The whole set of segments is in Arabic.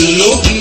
قلوب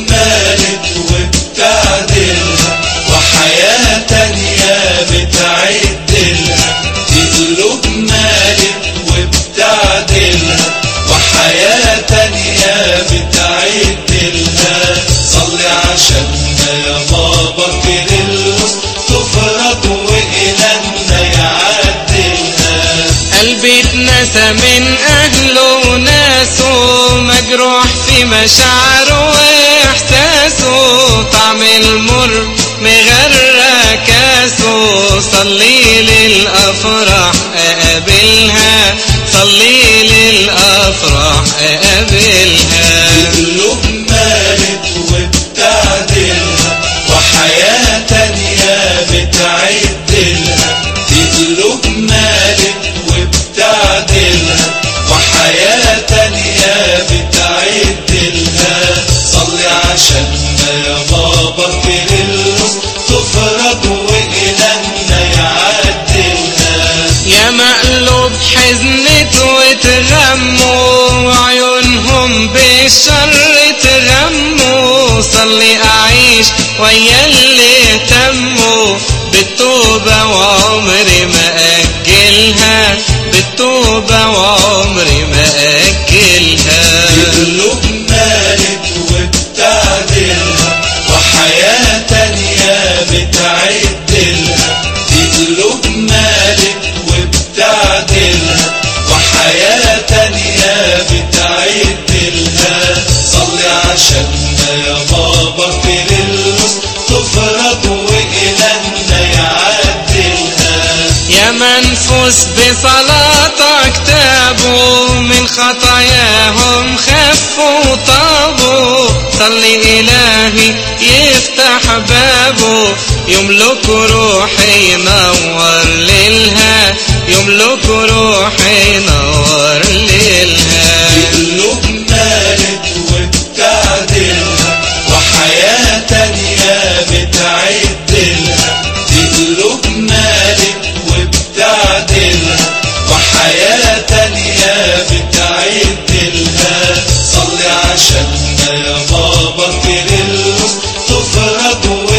اتنسى من أهله وناسه مجروح في مشاعره وإحساسه طعم المر مغرى كاسه صلي للأفراح أقابلها. صلي للأفراح أقابلها. يا بابا كريلوس تفرج وإلهنا يعدلها يا مقلوب حزنت وتغموا وعيونهم بالشر تغموا صلي أعيش ويا اللي اهتموا بالتوبة وعمري ما أجلها بالتوبة وعمري ما أجلها قلوب مالت وبتعدلها تانية بتعدلها دي قلوب مالت وبتعدلها وحياة تانية بتعدلها صلي عشاننا يا بابا كريلوس تفرج وإلهنا يعدلها يا منفوس بصلاتك تابوا من خطاياهم خفوا طابوا صلي إلهي يفتح بابه. يملك روحي ينور ليلها. يملك روحي ينور ليلها. قلوب مالت وبتعدلها وحياة تانية بتعدلها قلوب مالت وبتعدلها وحياة تانية بتعدلها صلي عشاننا يا Sosa la.